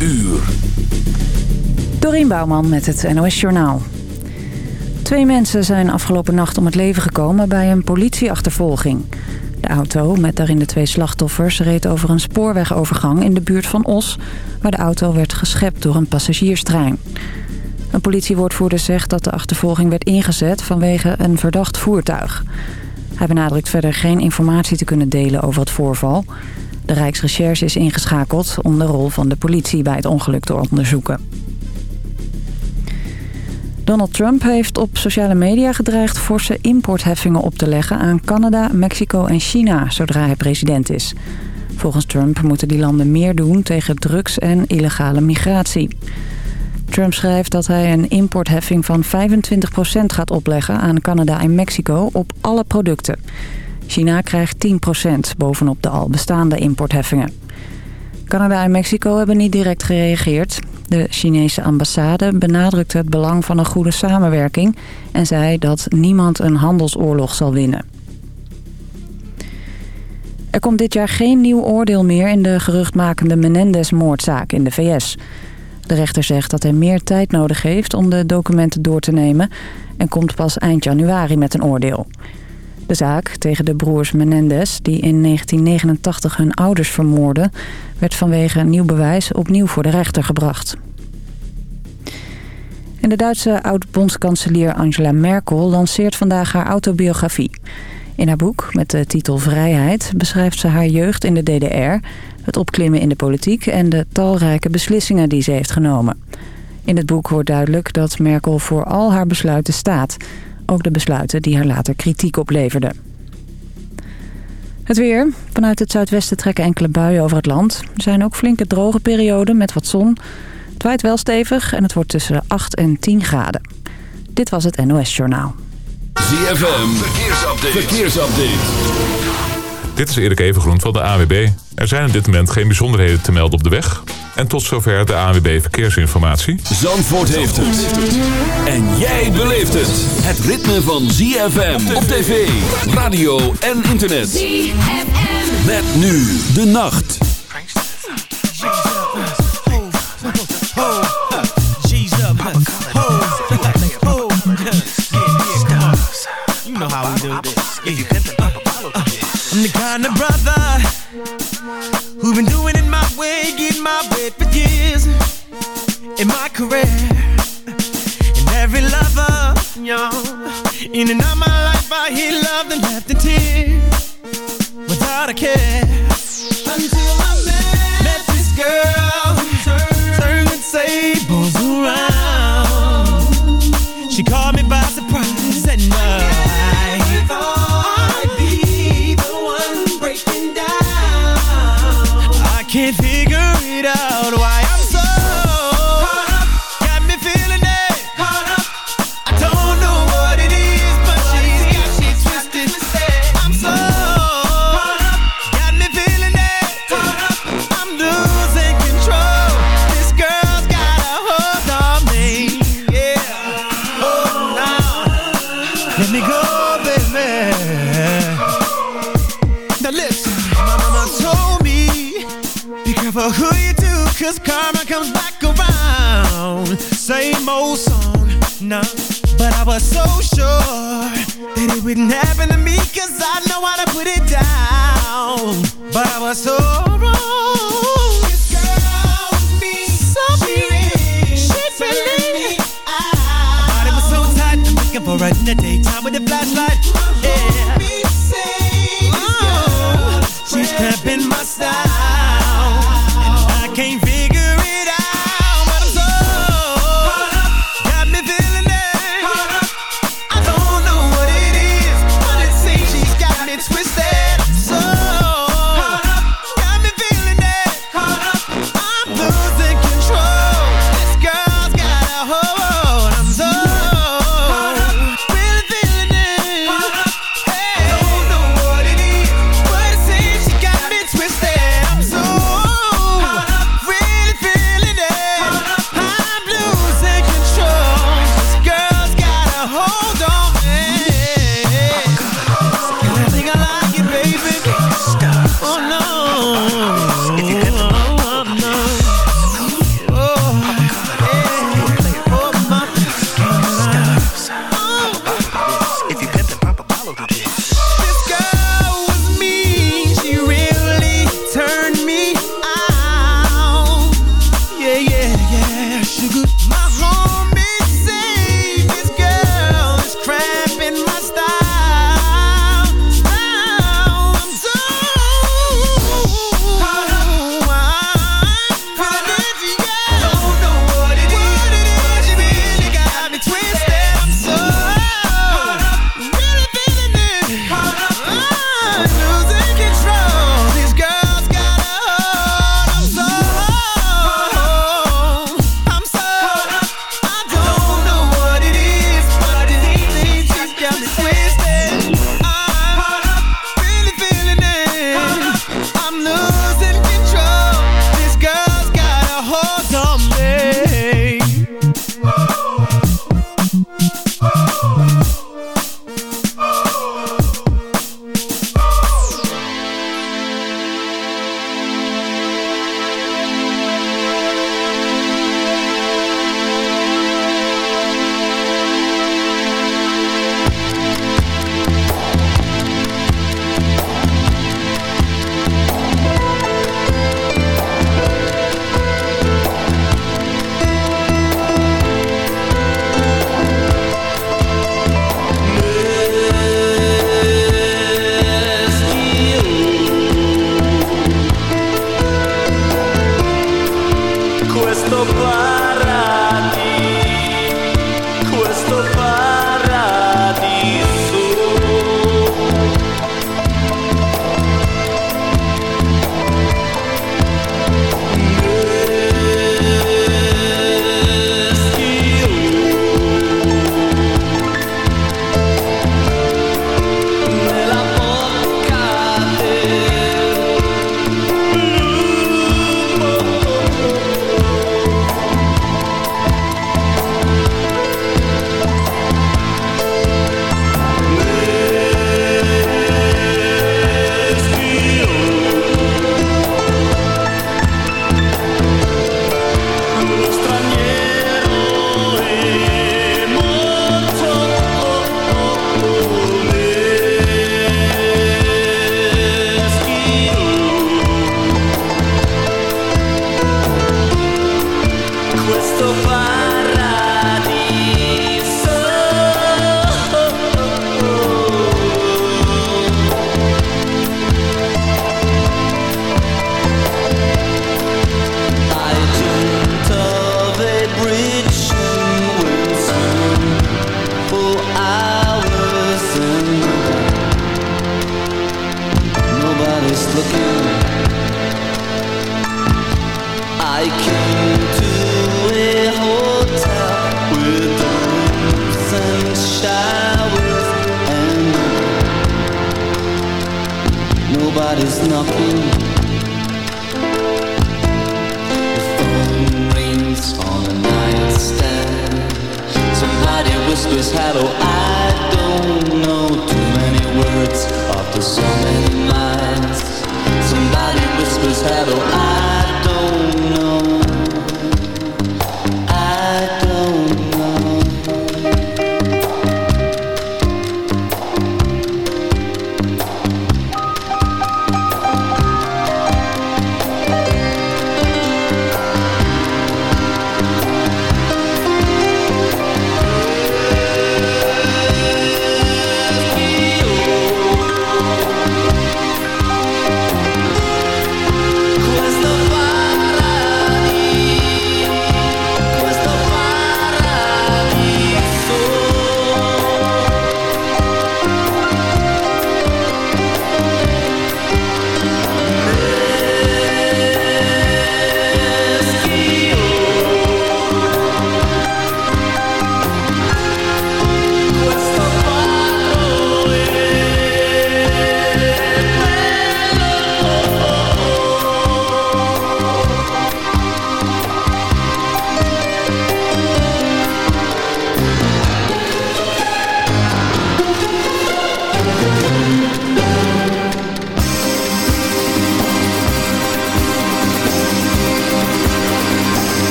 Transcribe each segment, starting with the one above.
uur. Dorien Bouwman met het NOS Journaal. Twee mensen zijn afgelopen nacht om het leven gekomen bij een politieachtervolging. De auto, met daarin de twee slachtoffers, reed over een spoorwegovergang in de buurt van Os... waar de auto werd geschept door een passagierstrein. Een politiewoordvoerder zegt dat de achtervolging werd ingezet vanwege een verdacht voertuig. Hij benadrukt verder geen informatie te kunnen delen over het voorval. De Rijksrecherche is ingeschakeld om de rol van de politie bij het ongeluk te onderzoeken. Donald Trump heeft op sociale media gedreigd forse importheffingen op te leggen aan Canada, Mexico en China zodra hij president is. Volgens Trump moeten die landen meer doen tegen drugs en illegale migratie. Trump schrijft dat hij een importheffing van 25% gaat opleggen aan Canada en Mexico op alle producten. China krijgt 10% bovenop de al bestaande importheffingen. Canada en Mexico hebben niet direct gereageerd. De Chinese ambassade benadrukte het belang van een goede samenwerking... en zei dat niemand een handelsoorlog zal winnen. Er komt dit jaar geen nieuw oordeel meer in de geruchtmakende Menendez-moordzaak in de VS. De rechter zegt dat hij meer tijd nodig heeft om de documenten door te nemen... en komt pas eind januari met een oordeel. De zaak tegen de broers Menendez, die in 1989 hun ouders vermoorden... werd vanwege nieuw bewijs opnieuw voor de rechter gebracht. En de Duitse oud-bondskanselier Angela Merkel lanceert vandaag haar autobiografie. In haar boek, met de titel Vrijheid, beschrijft ze haar jeugd in de DDR... het opklimmen in de politiek en de talrijke beslissingen die ze heeft genomen. In het boek wordt duidelijk dat Merkel voor al haar besluiten staat... Ook de besluiten die haar later kritiek opleverden. Het weer. Vanuit het zuidwesten trekken enkele buien over het land. Er zijn ook flinke droge perioden met wat zon. Het waait wel stevig en het wordt tussen de 8 en 10 graden. Dit was het NOS Journaal. Dit is Erik Evengroen van de AWB. Er zijn op dit moment geen bijzonderheden te melden op de weg. En tot zover de ANWB Verkeersinformatie. Zandvoort heeft het. En jij beleeft het. Het ritme van ZFM op tv, radio en internet. ZFM. Met nu de nacht. You know how we do this. I'm the kind of brother who been doing it my way, getting my way for years in my career. And every lover, y'all, in and out my life, I hear love and left in tears without a care. Comes back around. Same old song, nah. But I was so sure that it wouldn't happen to me, cause I know how to put it down. But I was so wrong. This girl with me, so she, really. Body was so tight, looking for her in the daytime with a flashlight. Yeah.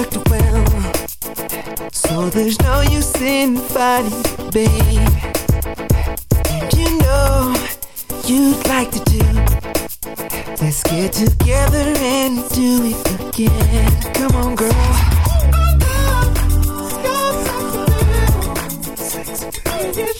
Worked well, so there's no use in fighting, babe. And you know you'd like to do. Let's get together and do it again. Come on, girl. Turn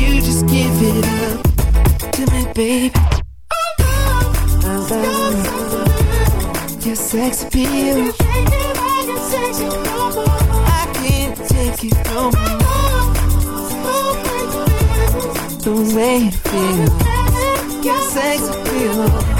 you just give it up to me, baby. Oh no, -oh. Your sex appeal. I can't take it no more. The way it feels. Your sex appeal.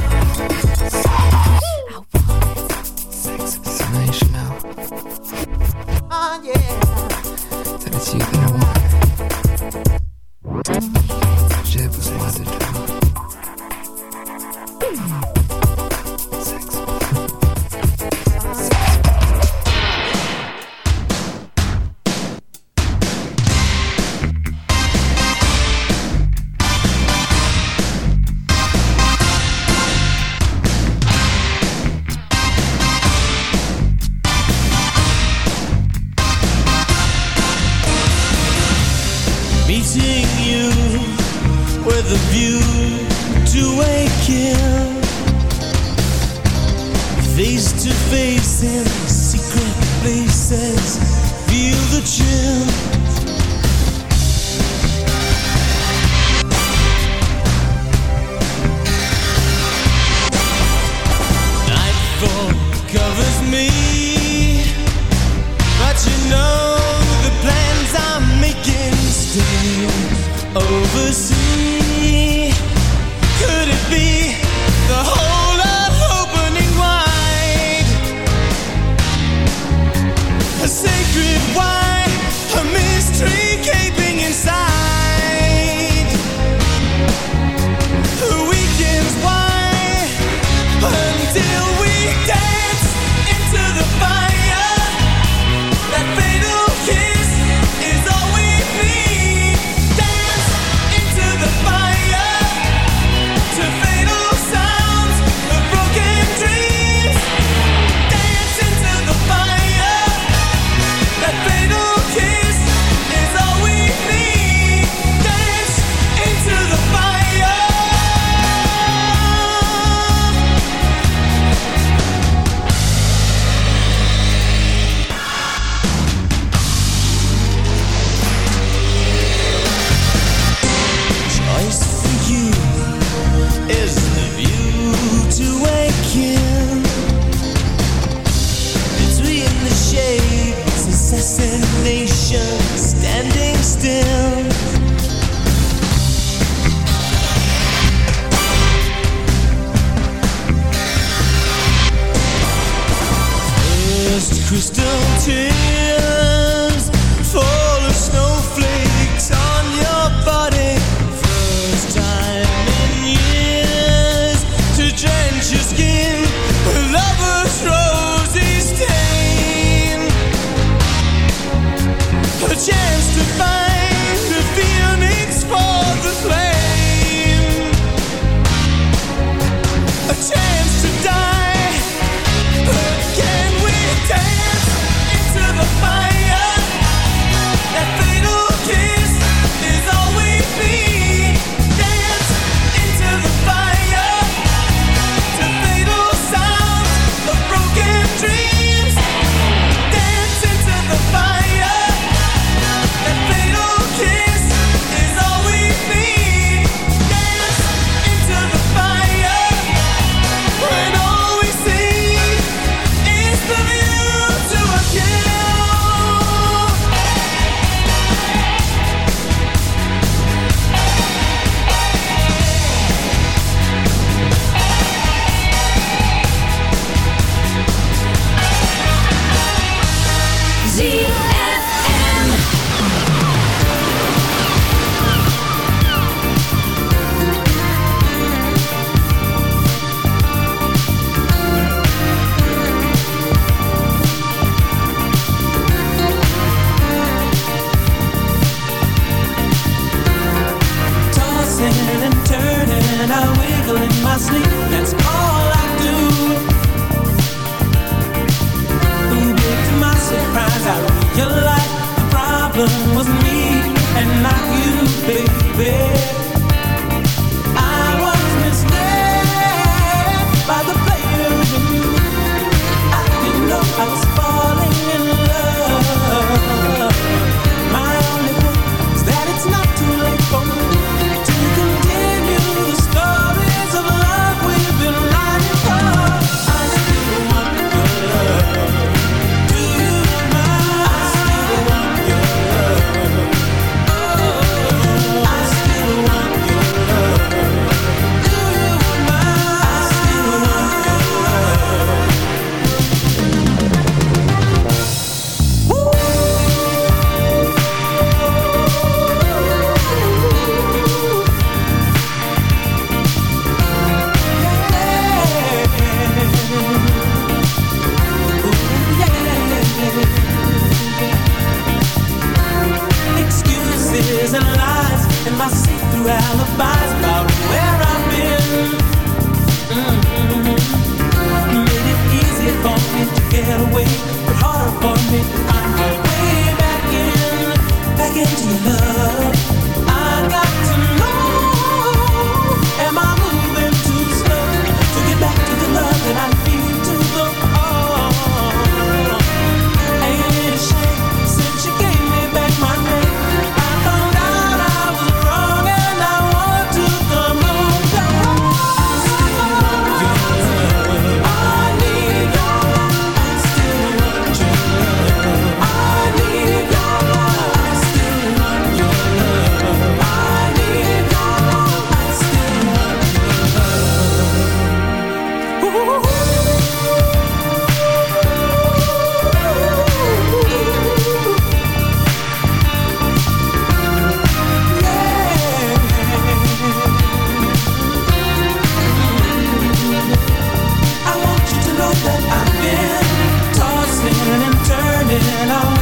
and I'm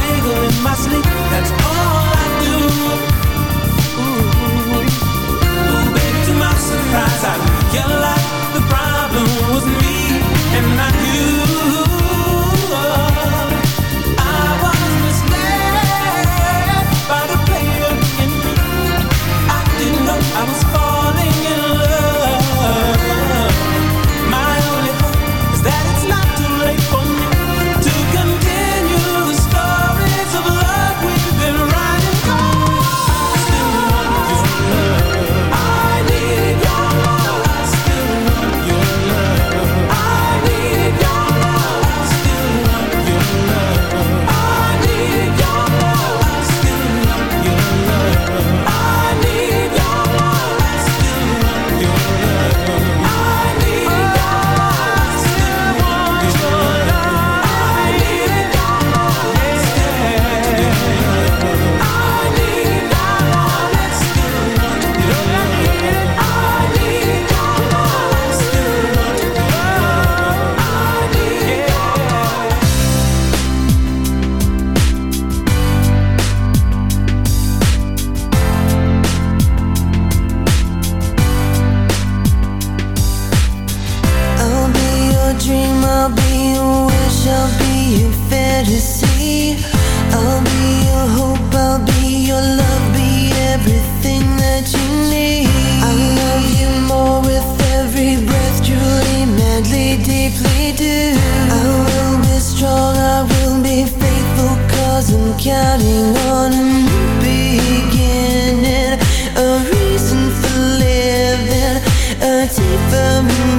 teeth them.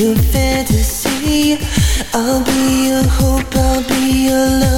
your fantasy. I'll be your hope, I'll be your love.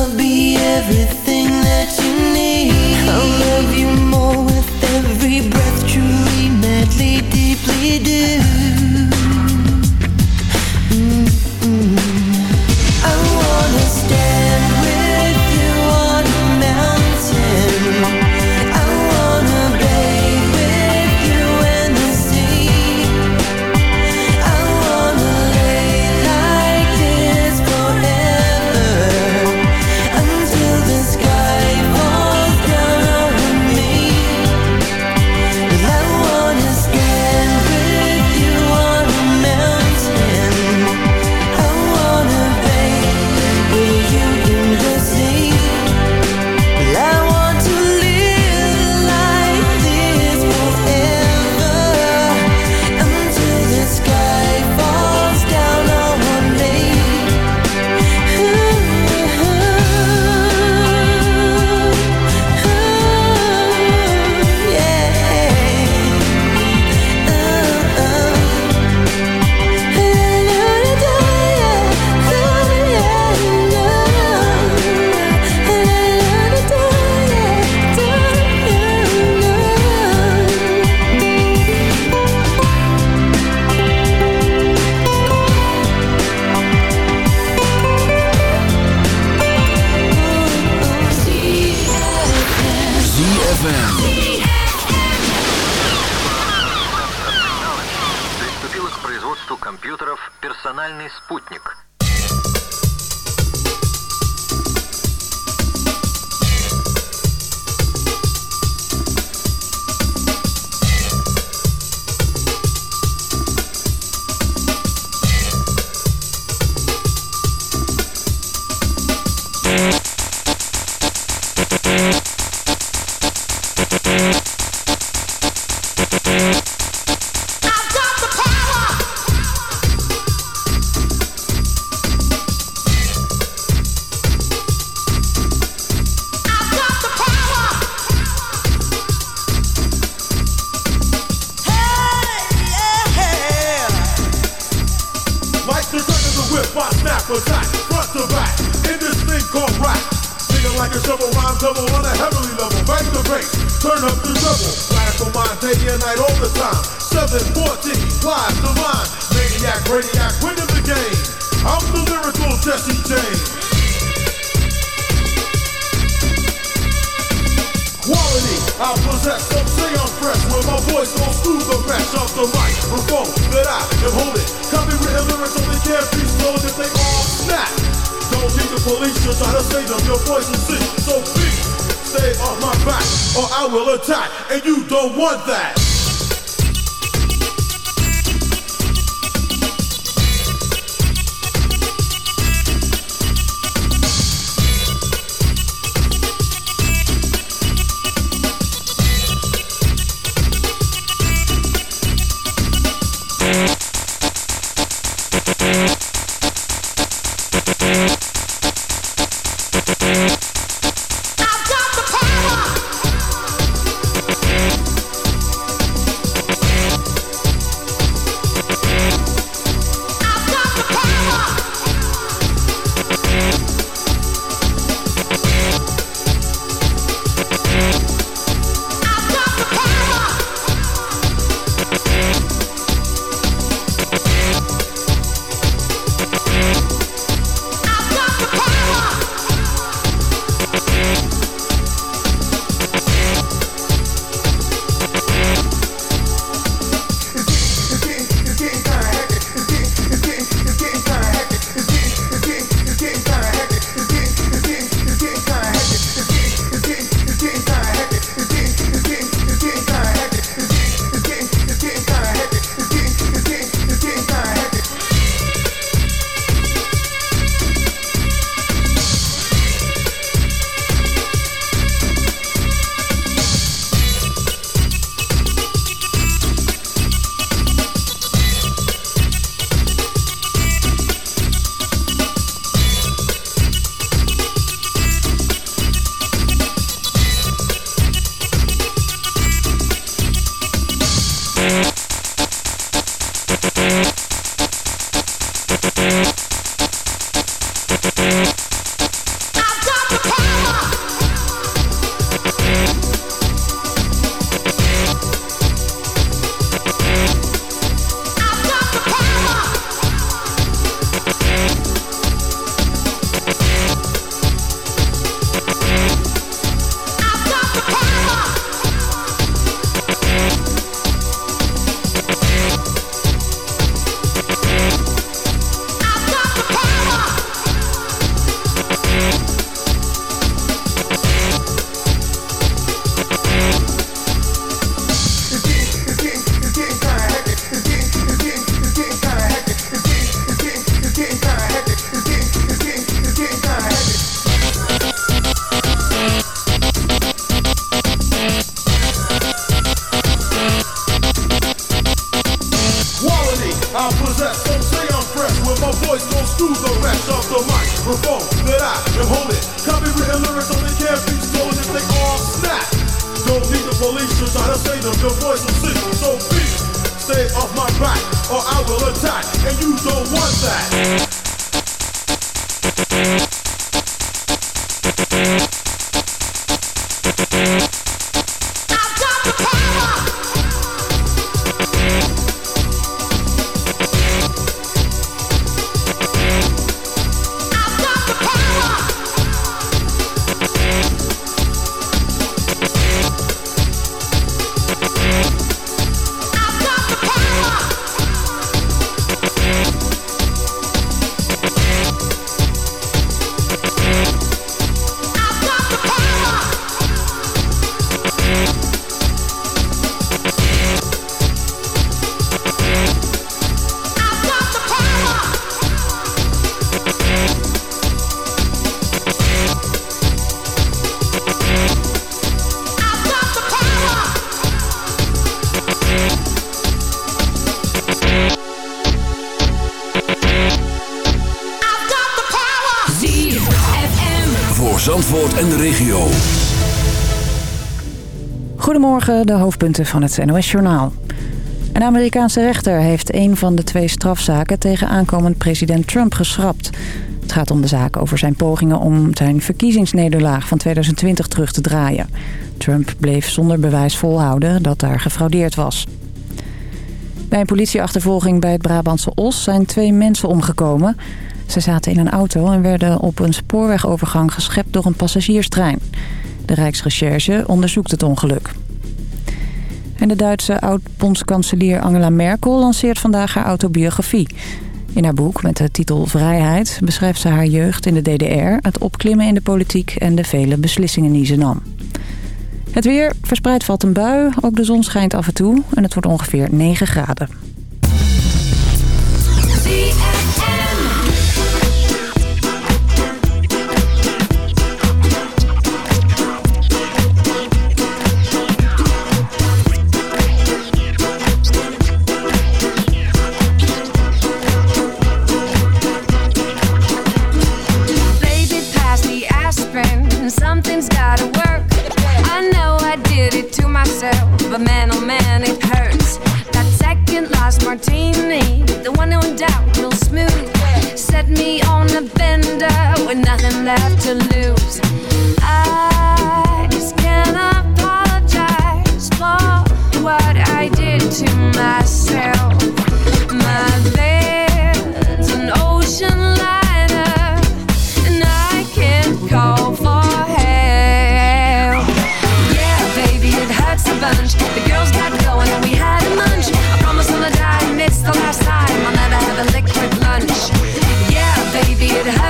«Полярный спутник». Goedemorgen, de hoofdpunten van het NOS-journaal. Een Amerikaanse rechter heeft een van de twee strafzaken tegen aankomend president Trump geschrapt. Het gaat om de zaak over zijn pogingen om zijn verkiezingsnederlaag van 2020 terug te draaien. Trump bleef zonder bewijs volhouden dat daar gefraudeerd was. Bij een politieachtervolging bij het Brabantse Os zijn twee mensen omgekomen. Ze zaten in een auto en werden op een spoorwegovergang geschept door een passagierstrein. De Rijksrecherche onderzoekt het ongeluk. En de Duitse oud-bondskanselier Angela Merkel lanceert vandaag haar autobiografie. In haar boek met de titel Vrijheid beschrijft ze haar jeugd in de DDR... het opklimmen in de politiek en de vele beslissingen die ze nam. Het weer verspreid valt een bui, ook de zon schijnt af en toe... en het wordt ongeveer 9 graden. with nothing left to lose. I just can't apologize for what I did to myself.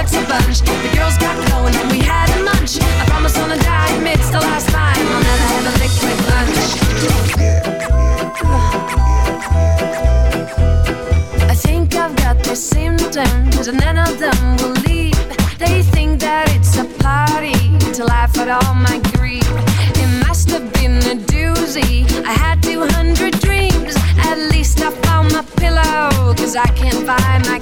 likes a bunch. The girls got going and we had a munch. I promise on the dime, it's the last time I'll never have a liquid lunch. I think I've got the symptoms, and none of them will leave. They think that it's a party to laugh at all my grief. It must have been a doozy. I had 200 dreams. At least I found my pillow, cause I can't buy my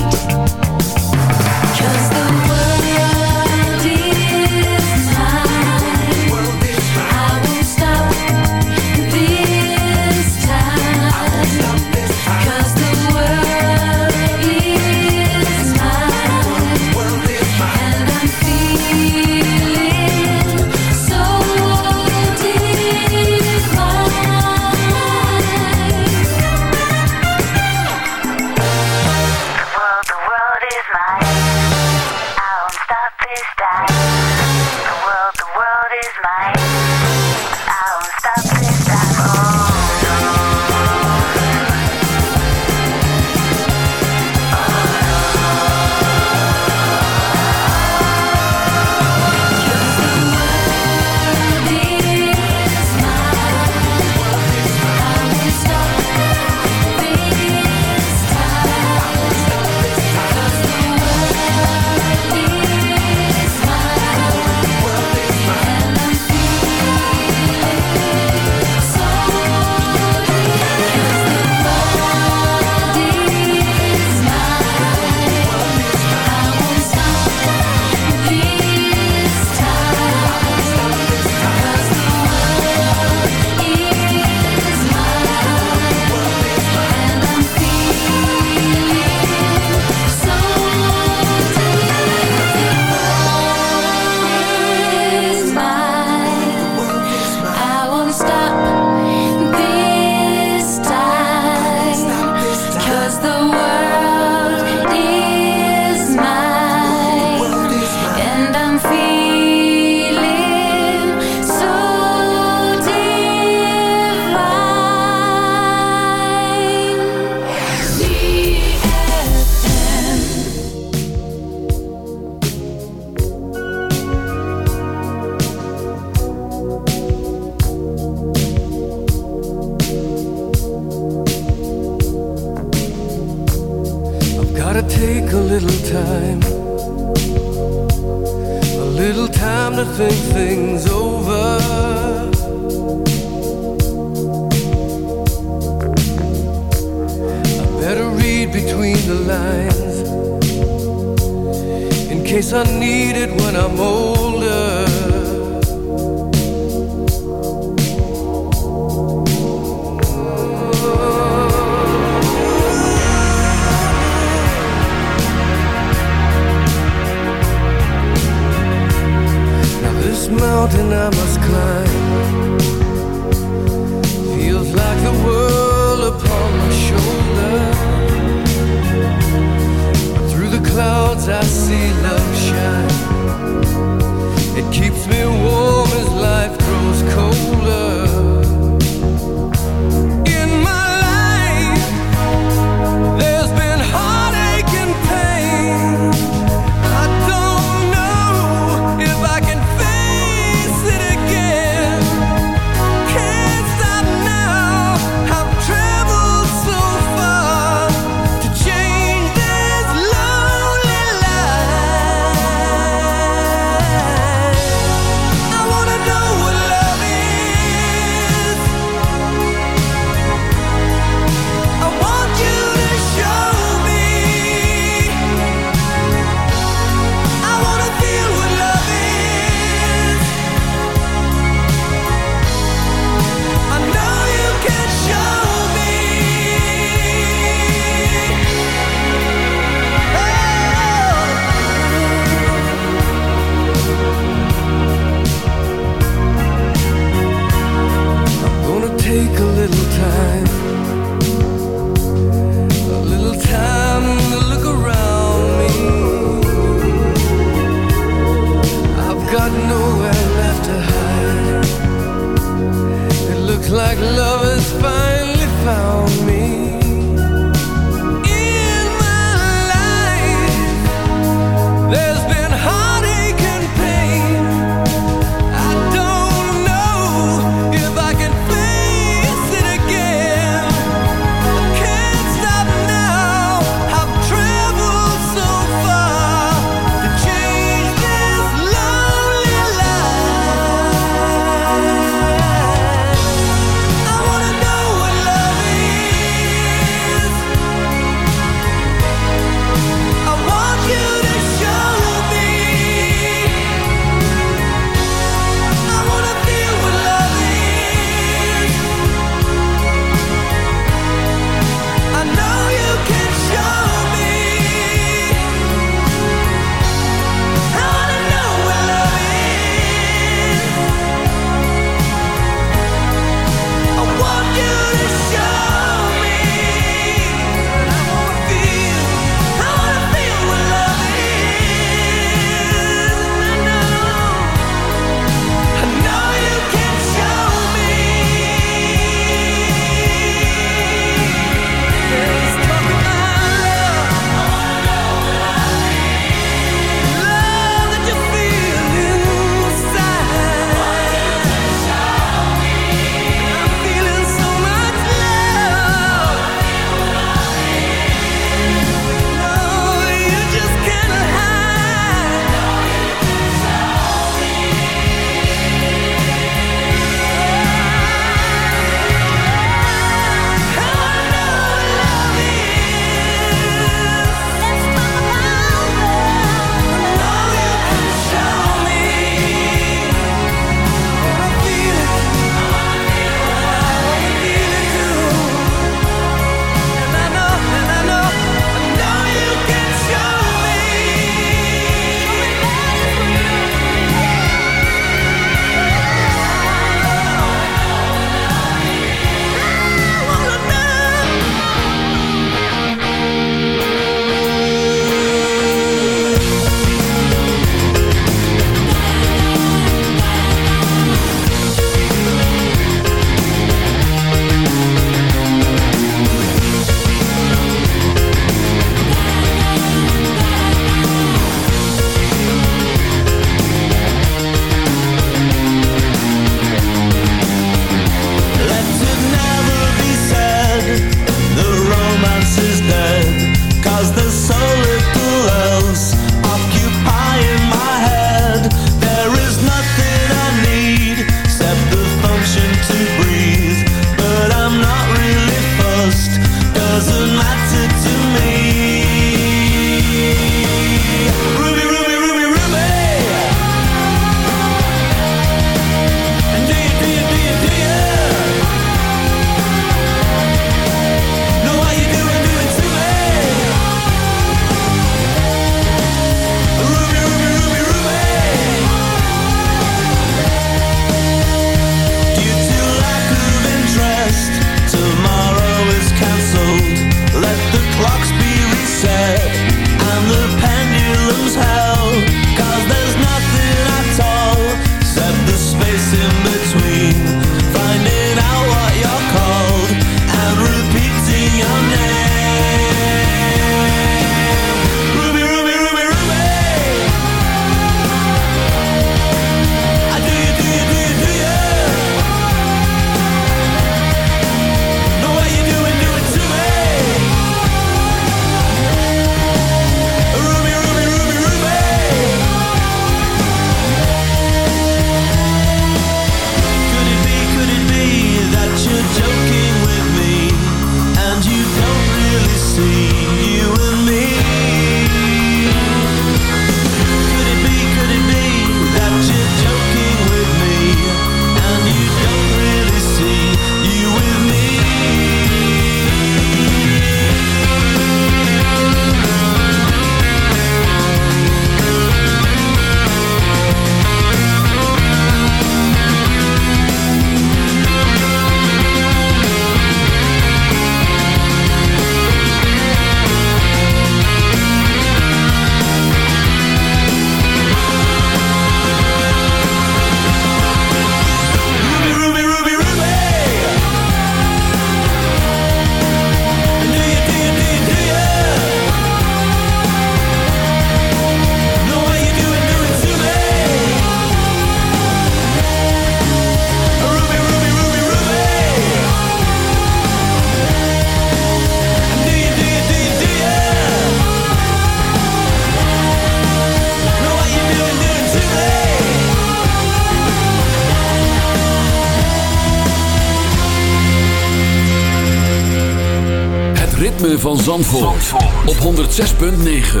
106.9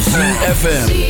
CFFM